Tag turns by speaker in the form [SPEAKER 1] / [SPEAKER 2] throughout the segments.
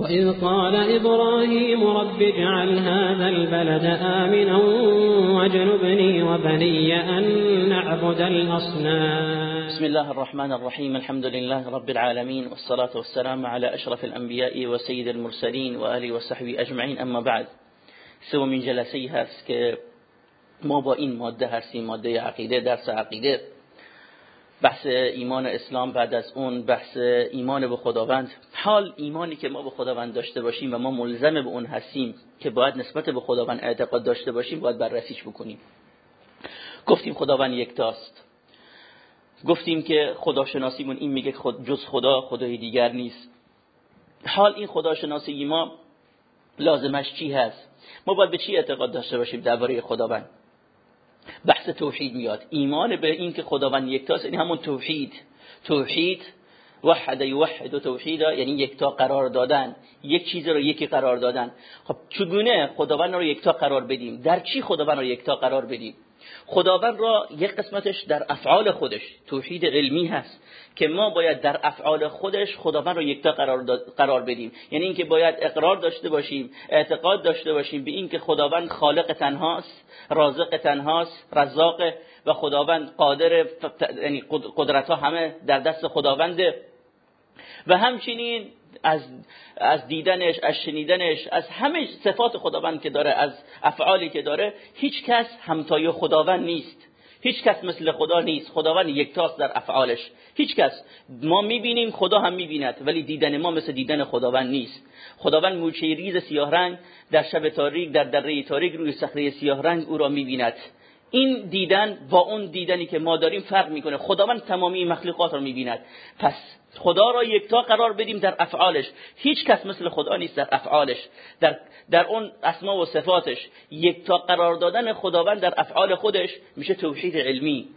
[SPEAKER 1] وإذ قال إبراهيم رب اجعل هذا البلد آمنا واجنبني وبني أن نعبد الأصنام.
[SPEAKER 2] بسم الله الرحمن الرحيم الحمد لله رب العالمين والصلاة والسلام على أشرف الأنبياء وسيد المرسلين وآله وصحبه أجمعين أما بعد. من جلسه هست که ما با این ماده هستیم ماده عقیده درس عقیده. بحث ایمان اسلام بعد از اون بحث ایمان به خداوند. حال ایمانی که ما به خداوند داشته باشیم و ما ملزم به اون هستیم که باید نسبت به خداوند اعتقاد داشته باشیم باید بررسیش بکنیم. گفتیم خداوند یکتاست. گفتیم که خداشناسیمون این میگه خود جز خدا خدای دیگر نیست. حال این خداشناسی ما لازمش چی هست؟ ما باید به چی اعتقاد داشته باشیم درباره خداوند؟ بحث توحید میاد. ایمان به این که خداوند یکتاست یعنی همون توحید. توحید وحد یوحد و توحید یعنی یکتا قرار دادن. یک چیز رو یکی قرار دادن. خب چگونه خداوند رو یکتا قرار بدیم؟ در چی خداوند رو یکتا قرار بدیم؟ خداوند را یک قسمتش در افعال خودش توحید علمی هست که ما باید در افعال خودش خداوند را یکتا قرار, قرار بدیم. یعنی اینکه باید اقرار داشته باشیم اعتقاد داشته باشیم به اینکه خداوند خالق تنهاست رازق تنهاست رزاق و خداوند قادر یعنی قدرت ها همه در دست خداونده. و همچنین از از دیدنش از شنیدنش از همه صفات خداوند که داره از افعالی که داره هیچ کس همتای خداوند نیست. هیچ کس مثل خدا نیست. خداوند یکتاست در افعالش. هیچ کس. ما می‌بینیم خدا هم می‌بیند ولی دیدن ما مثل دیدن خداوند نیست. خداوند موچه ریز سیاه رنگ در شب تاریک در دره تاریک روی صخره سیاه رنگ او را می‌بیند. این دیدن با اون دیدنی که ما داریم فرق می‌کنه. خداوند تمامی مخلوقات را می‌بیند. پس خدا را یکتا قرار بدیم در افعالش. هیچ کس مثل خدا نیست در افعالش. در, در اون اسما و صفاتش. یکتا قرار دادن خداوند در افعال خودش میشه توحید علمی.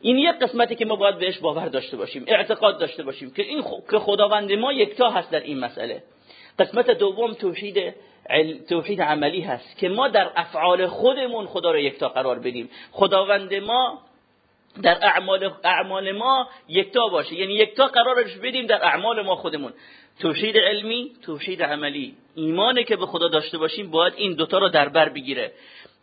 [SPEAKER 2] این یک قسمتی که ما باید بهش باور داشته باشیم اعتقاد داشته باشیم که این که خداوند ما یکتا هست در این مسئله. قسمت دوم توحید توحید عملی هست که ما در افعال خودمون خدا را یکتا قرار بدیم. خداوند ما در اعمال اعمال ما یکتا باشه. یعنی یکتا قرارش بدیم در اعمال ما خودمون. توحید علمی توحید عملی. ایمانی که به خدا داشته باشیم باید این دوتا رو در بر بگیره.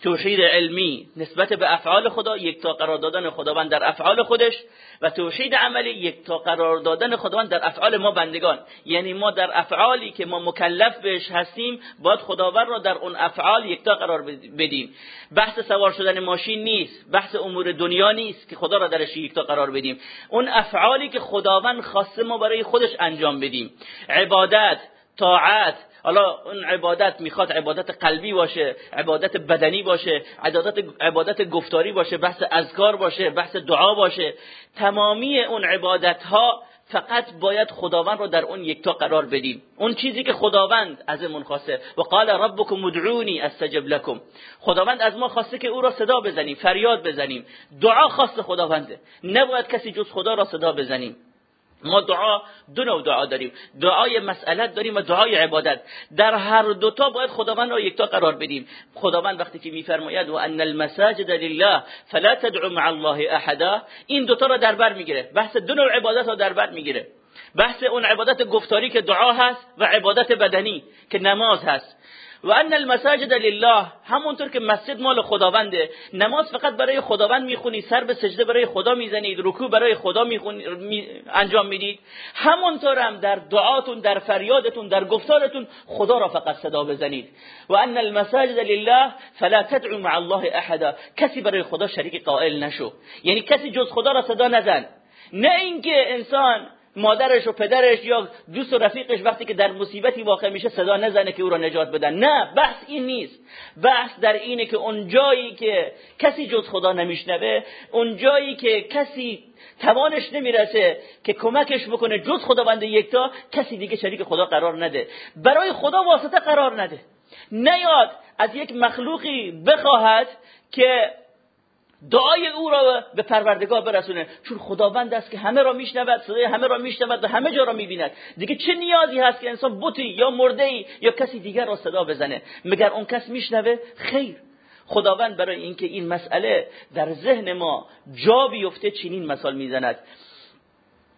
[SPEAKER 2] توحید علمی نسبت به افعال خدا یک تا قرار دادن خداوند در افعال خودش و توحید عملی یک تا قرار دادن خداوند در افعال ما بندگان. یعنی ما در افعالی که ما مکلف بهش هستیم باید خداوند را در اون افعال یک تا قرار بدیم. بحث سوار شدن ماشین نیست بحث امور دنیا نیست که خدا را درش یک تا قرار بدیم. اون افعالی که خداوند خواسته ما برای خودش انجام بدیم. عبادت طاعت حالا اون عبادت می‌خواد عبادت قلبی باشه عبادت بدنی باشه عبادت عبادت گفتاری باشه بحث اذکار باشه بحث دعا باشه. تمامی اون عبادت ها فقط باید خداوند رو در اون یکتا قرار بدیم. اون چیزی که خداوند ازمون خواسته. و قال ربکم ادعونی استجب لكم خداوند از ما خواسته که او را صدا بزنیم فریاد بزنیم. دعا خواست خداونده. نباید کسی جز خدا را صدا بزنیم. ما دعا دو نوع دعا داریم. دعای مسئلت داریم و دعای عبادت. در هر دوتا باید خداوند را یکتا قرار بدیم. خداوند وقتی که میفرماید و ان المساجد لله فلا تدعو مع الله احدا این دوتا را در بر می‌گیره. بحث دو نوع عبادت را در بر می‌گیره. بحث اون عبادت گفتاری که دعا هست و عبادت بدنی که نماز هست. و ان المساجد لله همونطور که مسجد مال خداونده. نماز فقط برای خداوند می‌خونی سر به سجده برای خدا می‌زنید رکوع برای خدا می‌خونید می انجام می‌دید. همونطور هم در دعاتون در فریادتون در گفتارتون خدا را فقط صدا بزنید. و ان المساجد لله فلا تدعو مع الله احدا کسی برای خدا شریک قائل نشو. یعنی کسی جز خدا را صدا نزن. نه اینکه انسان مادرش و پدرش یا دوست و رفیقش وقتی که در مصیبتی واقع میشه صدا نزنه که او را نجات بدن. نه بحث این نیست. بحث در اینه که اون جایی که کسی جز خدا نمیشنوه اون جایی که کسی توانش نمی‌رسه که کمکش بکنه جز خداوند یکتا کسی دیگه شریک خدا قرار نده. برای خدا واسطه قرار نده. نیاد از یک مخلوقی بخواهد که دعای او را به پروردگار برسونه. چون خداوند است که همه را میشنود صدای همه را میشنود و همه جا را می‌بیند. دیگه چه نیازی هست که انسان بوتی یا مرده یا کسی دیگر را صدا بزنه؟ مگر اون کس میشنوه؟ خیر. خداوند برای اینکه این مسئله در ذهن ما جا بیفته چنین مثال می‌زند.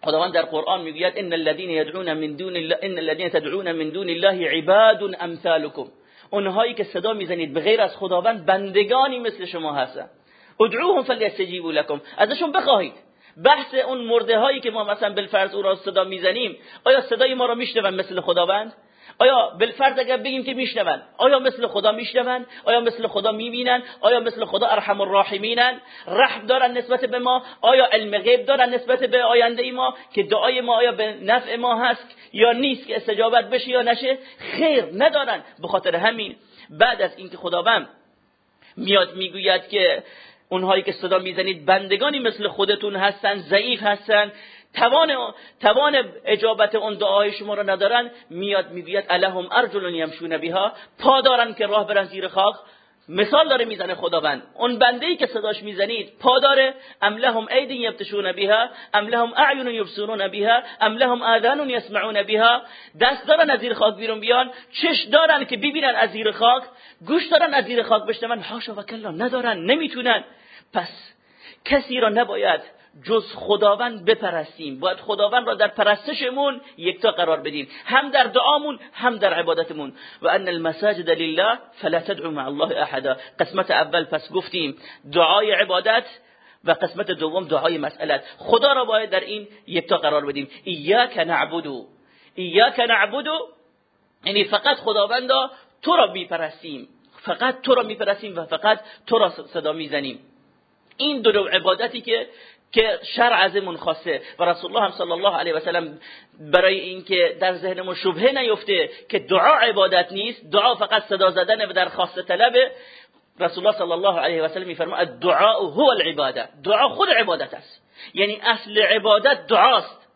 [SPEAKER 2] خداوند در قرآن می‌گوید ان الذين يدعون من دون الله ان الذين تدعون من دون الله عباد امثالكم اونهایی که صدا می‌زنید به غیر از خداوند بندگانی مثل شما هستن. ادعوهم فلیستجیبوا لكم ازشون بخواهید. بحث اون مرده هایی که ما مثلا بالفرض او را صدا می‌زنیم آیا صدای ما را میشنون مثل خداوند؟ آیا بالفرض اگر بگیم که میشنون آیا مثل خدا میشنون آیا مثل خدا می‌بینن آیا مثل خدا ارحم الراحمینن؟ رحم دارن نسبت به ما؟ آیا علم غیب دارن نسبت به آینده ما؟ که دعای ما آیا به نفع ما هست یا نیست که استجابت بشه یا نشه؟ خیر ندارن. به خاطر همین بعد از اینکه خداوند میاد می‌گوید که اونهایی که صدا می‌زنید بندگانی مثل خودتون هستن ضعیف هستن. توان توان اجابت اون دعای شما رو ندارن. میاد می‌گوید الهم ارجل یمشون بها. پا دارن که راه برن زیر خاک. مثال داره می‌زنه خداوند. اون بنده ای که صداش می‌زنید پا داره. ام لهم یبتشون بها؟ ام لهم اعین یبصرون بها؟ ام لهم یسمعون بها؟ دست دارن از زیر خاک بیرون بیان. چش دارن که ببینن از زیر خاک. گوش دارن از زیر خاک بشنون. حاشا و کلا ندارن نمی‌تونن. پس کسی را نباید جز خداوند بپرستیم. باید خداوند را در پرستشمون یکتا قرار بدیم. هم در دعامون هم در عبادتمون. و ان المساجد لله فلا تدعو مع الله احدا. قسمت اول پس گفتیم دعای عبادت و قسمت دوم دعای مسئلت. خدا را باید در این یکتا قرار بدیم. ایاک نعبدو. ایاک نعبدو. یعنی فقط خداوند تو را میپرستیم. فقط تو را میپرستیم و فقط تو را صدا می‌زنیم. این دو عبادتی که که شرع ازمون خواسته. و رسول الله هم صلی الله علیه و سلم برای اینکه در ذهنمون شبهه نیفته که دعا عبادت نیست دعا فقط صدا زدن و درخواست طلبه رسول الله صلی الله علیه و سلم میفرماید الدعاء هو العباده دعا خود عبادت است. یعنی اصل عبادت دعاست.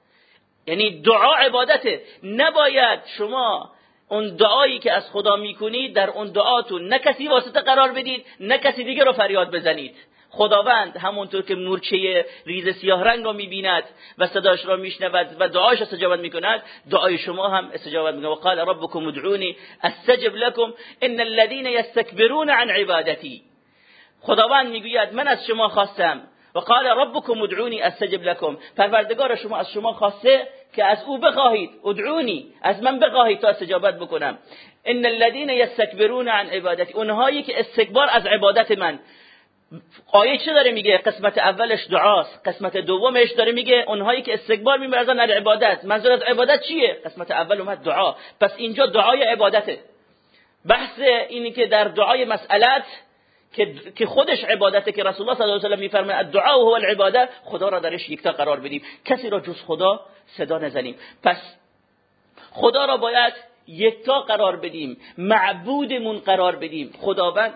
[SPEAKER 2] یعنی دعا عبادته. نباید شما اون دعایی که از خدا می‌کنید در اون دعاتون نه کسی واسطه قرار بدید نه کسی دیگه رو فریاد بزنید. خداوند همونطور که مورچه ریز سیاه رنگ را می‌بیند و صداش را میشنود و دعاش استجابت می‌کند دعای شما هم استجابت می‌کند. و قال ربكم ادعوني استجب لكم ان الذين يستكبرون عن عبادتي خداوند می‌گوید من از شما خواستم. و قال ربكم ادعوني استجب لكم پروردگار شما از شما خواسته که از او بخواهید. ادعونی از من بخواهید تا استجابت بکنم. ان الذين يستكبرون عن عبادتي اونهایی که استکبار از عبادت من. آیه چه داره میگه؟ قسمت اولش دعاست. قسمت دومش داره میگه اونهایی که استکبار میبرزن از عبادت. منظور از عبادت چیه؟ قسمت اول اومد دعا. پس اینجا دعای عبادته. بحث اینی که در دعای مسئلت که خودش عبادته که رسول الله صلی الله علیه و سلم میفرماید الدعاء هو العباده. خدا را درش یکتا قرار بدیم. کسی را جز خدا صدا نزنیم. پس خدا را باید یکتا قرار بدیم. معبودمون قرار بدیم. خداوند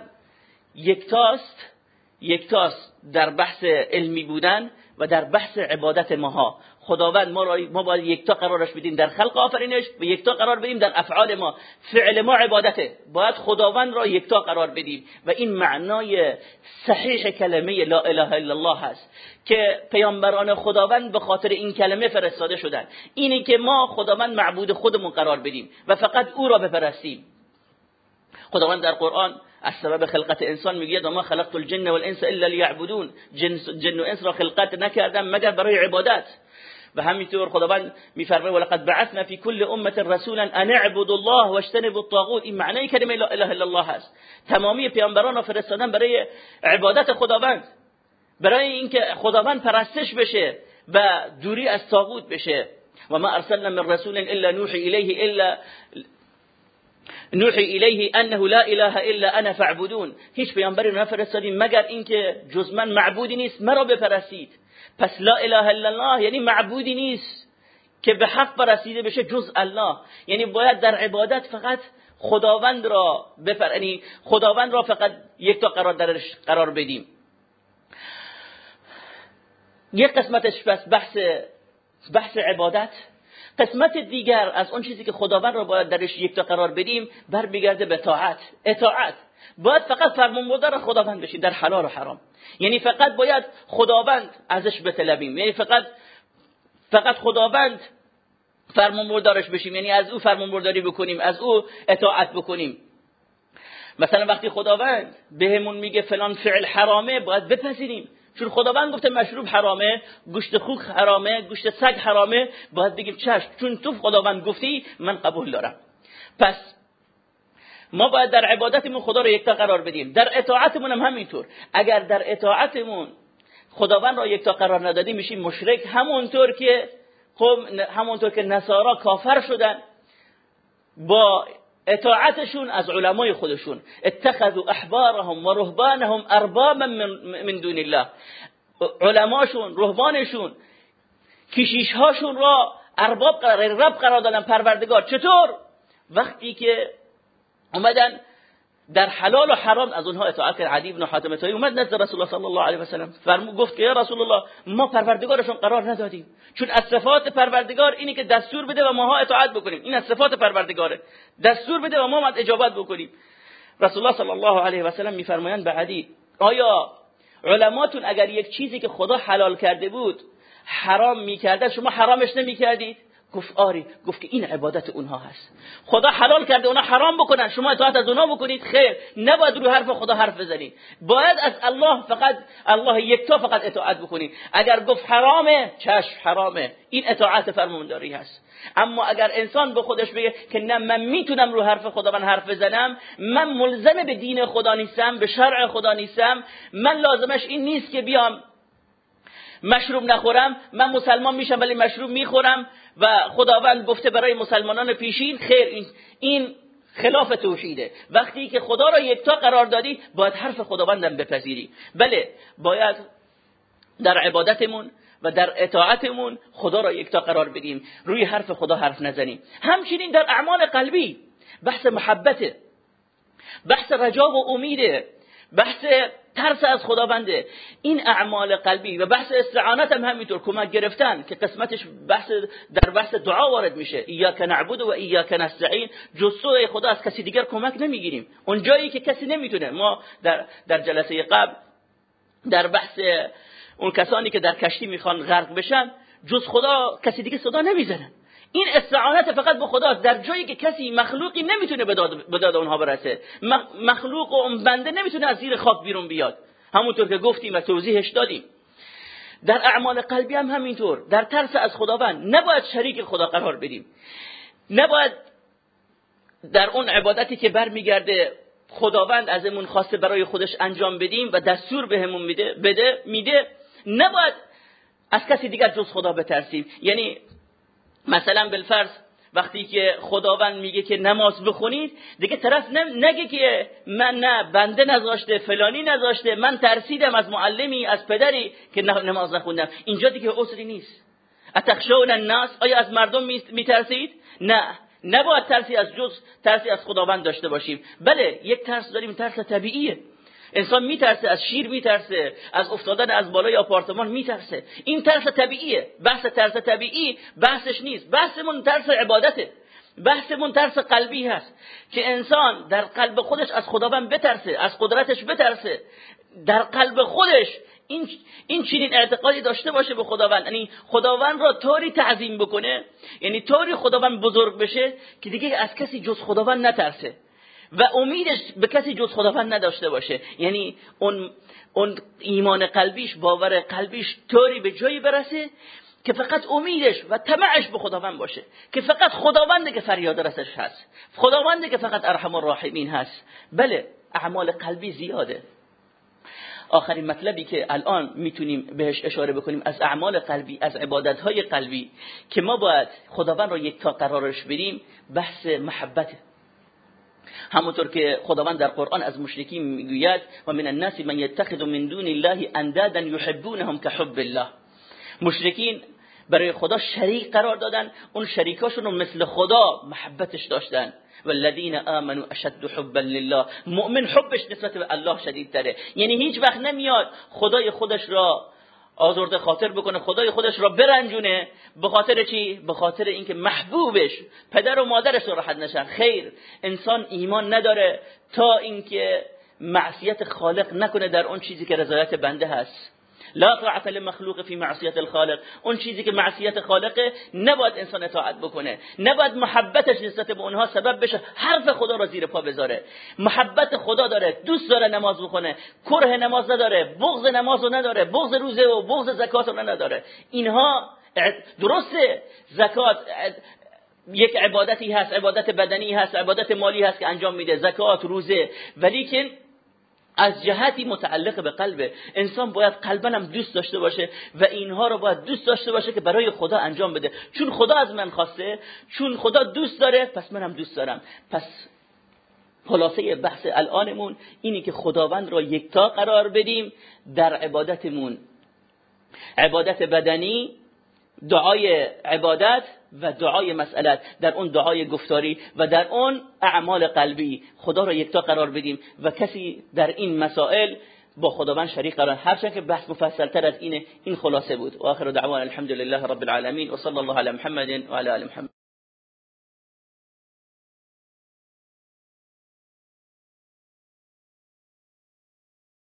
[SPEAKER 2] یکتاست. یکتاست در بحث علمی بودن و در بحث عبادت ماها. خداوند ما, را ما باید یکتا قرارش بدیم در خلق آفرینش و یکتا قرار بدیم در افعال ما. فعل ما عبادته. باید خداوند را یکتا قرار بدیم. و این معنای صحیح کلمه لا اله الا الله هست که پیامبران خداوند به خاطر این کلمه فرستاده شدن. اینی که ما خداوند معبود خودمون قرار بدیم و فقط او را بپرستیم. خداوند در قرآن از سبب خلقت انسان میگه ما خلقت الجن والانس الا ليعبدون جن, جن و انس را خلقت نکردم مگر برای عبادت. و همینطور خداوند میفرمه ولقد بعثنا في كل امه رسولا ان اعبدوا الله واجتنبوا الطاغوت. این معنی کلمه لا اله الا الله هست تمامی پیامبران را فرستادن برای عبادت خداوند. برای اینکه خداوند پرستش بشه و دوری از طاغوت بشه. و ما ارسلنا من رسول الا نوحي اليه الا نوحی الیه انه لا اله الا انا فاعبدون. هیچ پیامبری نفرستادیم مگر اینکه جز من معبودی نیست مرا بپرستید. پس لا اله الا الله یعنی معبودی نیست که به حق پرستیده بشه جز الله. یعنی باید در عبادت فقط خداوند را بفر یعنی خداوند را فقط یک تا قرار درش قرار بدیم. یک قسمتش بس بحث بحث عبادت. قسمت دیگر از اون چیزی که خداوند را باید درش یک تا قرار بدیم برمیگرده به طاعت. اطاعت. باید فقط فرمانبردار خداوند بشیم در حلال و حرام. یعنی فقط باید خداوند ازش بطلبیم یعنی فقط فقط خداوند فرمانبردارش بشیم. یعنی از او فرمانبرداری بکنیم از او اطاعت بکنیم. مثلا وقتی خداوند بهمون میگه فلان فعل حرامه باید بپذیریم. چون خداوند گفته مشروب حرامه گوشت خوک حرامه گوشت سگ حرامه باید بگیم چشم. چون تو خداوند گفتی من قبول دارم. پس ما باید در عبادتمون خدا رو یکتا قرار بدیم. در اطاعتمون هم همینطور. اگر در اطاعتمون خداوند را یکتا قرار ندادیم میشیم مشرک. همونطور که خب همونطور که نصارا کافر شدن با اطاعتشون از علمای خودشون. اتخذوا احبارهم و رهبانهم اربابا من دون الله. علماشون رهبانشون کشیشهاشون را ارباب قرار رب قرار دادن پروردگار. چطور؟ وقتی که اومدن در حلال و حرام از اونها اطاعت عدی بن حاتم تایی اومد نزد رسول الله صلی الله علیه و سلم فرمود گفت که یا رسول الله ما پروردگارشون قرار ندادیم. چون از صفات پروردگار اینی که دستور بده و ماها اطاعت بکنیم. این از صفات پروردگاره. دستور بده و ما باید اجابت بکنیم. رسول الله صلی الله علیه و سلم میفرمایند به عدی آیا علماتون اگر یک چیزی که خدا حلال کرده بود حرام می‌کرده شما حرامش نمی‌کردید؟ گفت آری گفت که این عبادت اونها هست. خدا حلال کرده اونا حرام بکنن. شما اطاعت از اونها بکنید. خیر. نباید رو حرف خدا حرف بزنید. باید از الله فقط الله یکتا فقط اطاعت بکنید. اگر گفت حرامه چشم حرامه. این اطاعت فرمانداری هست. اما اگر انسان به خودش بگه که نه من می‌تونم رو حرف خدا من حرف بزنم من ملزم به دین خدا نیستم به شرع خدا نیستم من لازمش این نیست که بیام مشروب نخورم من مسلمان میشم ولی مشروب می‌خورم و خداوند گفته برای مسلمانان پیشین خیر. این خلاف توحیده. وقتی که خدا را یکتا قرار دادی باید حرف خداوندم بپذیری. بله باید در عبادتمون و در اطاعتمون خدا را یکتا قرار بدیم. روی حرف خدا حرف نزنیم. همچنین در اعمال قلبی بحث محبته بحث رجا و امیده بحث ترس از خداونده. این اعمال قلبی و بحث استعانت هم همینطور کمک گرفتن که قسمتش بحث در بحث دعا وارد میشه. ایاک نعبد و ایاک نستعین. جسو خدا از کسی دیگر کمک نمی‌گیریم. اون جایی که کسی نمی‌تونه. ما در در جلسه قبل در بحث اون کسانی که در کشتی می‌خوان غرق بشن جز خدا کسی دیگه صدا نمی‌زنن. این استعانت فقط به خدا در جایی که کسی مخلوقی نمی‌تونه به داد اونها برسه. مخلوق و اون بنده نمی‌تونه از زیر خاک بیرون بیاد. همونطور که گفتیم و توضیحش دادیم. در اعمال قلبی هم همینطور. در ترس از خداوند نباید شریک خدا قرار بدیم. نباید در اون عبادتی که برمیگرده خداوند ازمون خواسته برای خودش انجام بدیم و دستور بهمون میده بده میده نباید از کسی دیگر جز خدا بترسیم. یعنی مثلا بالفرض وقتی که خداوند میگه که نماز بخونید دیگه طرف نگه که من نه بنده نذاشته فلانی نذاشته من ترسیدم از معلمی از پدری که نماز نخوندم. اینجا دیگه عذری نیست. اتخشون الناس؟ آیا از مردم میترسید؟ نه. نباید ترسی از جز ترسی از خداوند داشته باشیم. بله یک ترس داریم ترس طبیعیه. انسان میترسه از شیر میترسه از افتادن از بالای آپارتمان میترسه. این ترس طبیعیه. بحث ترس طبیعی بحثش نیست. بحثمون ترس عبادته. بحثمون ترس قلبی هست که انسان در قلب خودش از خداوند بترسه از قدرتش بترسه. در قلب خودش این این چنین اعتقادی داشته باشه به خداوند. یعنی خداوند را طوری تعظیم بکنه یعنی طوری خداوند بزرگ بشه که دیگه از کسی جز خداوند نترسه. و امیدش به کسی جز خداوند نداشته باشه. یعنی اون اون ایمان قلبیش باور قلبیش طوری به جایی برسه که فقط امیدش و طمعش به خداوند باشه. که فقط خداونده که فریاد رسش هست. خداونده که فقط ارحم الراحمین هست. بله اعمال قلبی زیاده. آخرین مطلبی که الان می‌تونیم بهش اشاره بکنیم از اعمال قلبی از عبادتهای قلبی که ما باید خداوند را یک تا قرارش بدیم بحث محبت همونطور که خداوند در قرآن از مشرکین می‌گوید و من الناس من یتخذ من دون الله اندادا یحبونهم كحب الله. مشرکین برای خدا شریک قرار دادن اون شریکاشون رو مثل خدا محبتش داشتن. والذین آمنوا اشد حبا لله. مؤمن حبش نسبت به الله شدید تره یعنی هیچ وقت نمیاد خدای خودش را آزرد خاطر بکنه خدای خودش را برنجونه به خاطر چی؟ به خاطر اینکه محبوبش پدر و مادرش راحت نشن. خیر انسان ایمان نداره تا اینکه معصیت خالق نکنه در اون چیزی که رضایت بنده هست. لا طاعت لمخلوق فی معصیت الخالق. اون چیزی که معصیت خالقه نباید انسان اطاعت بکنه. نباید محبتش نسبت به اونها سبب بشه. حرف خدا را زیر پا بذاره. محبت خدا داره. دوست داره نماز بخونه. کره نماز نداره. بغض نماز رو نداره. بغض روزه و بغض زکات رو نداره. اینها درسته. زکات یک عبادتی هست. عبادت بدنی هست. عبادت مالی هست که انجام میده. زکات روزه. ولی که از جهتی متعلق به قلبه. انسان باید قلبا هم دوست داشته باشه و اینها رو باید دوست داشته باشه که برای خدا انجام بده. چون خدا از من خواسته چون خدا دوست داره پس منم دوست دارم. پس خلاصه بحث الانمون اینی که خداوند را یکتا قرار بدیم در عبادتمون. عبادت بدنی دعای عبادت و دعای مسئلت در اون دعای گفتاری و در اون اعمال قلبی. خدا را یکتا قرار بدیم و کسی در این مسائل با خداوند شریک قرار. هرچند که بحث مفصل تر از اینه این خلاصه بود. و آخر دعوان الحمد لله رب العالمین. و صلی الله علی محمد و علی آل محمد.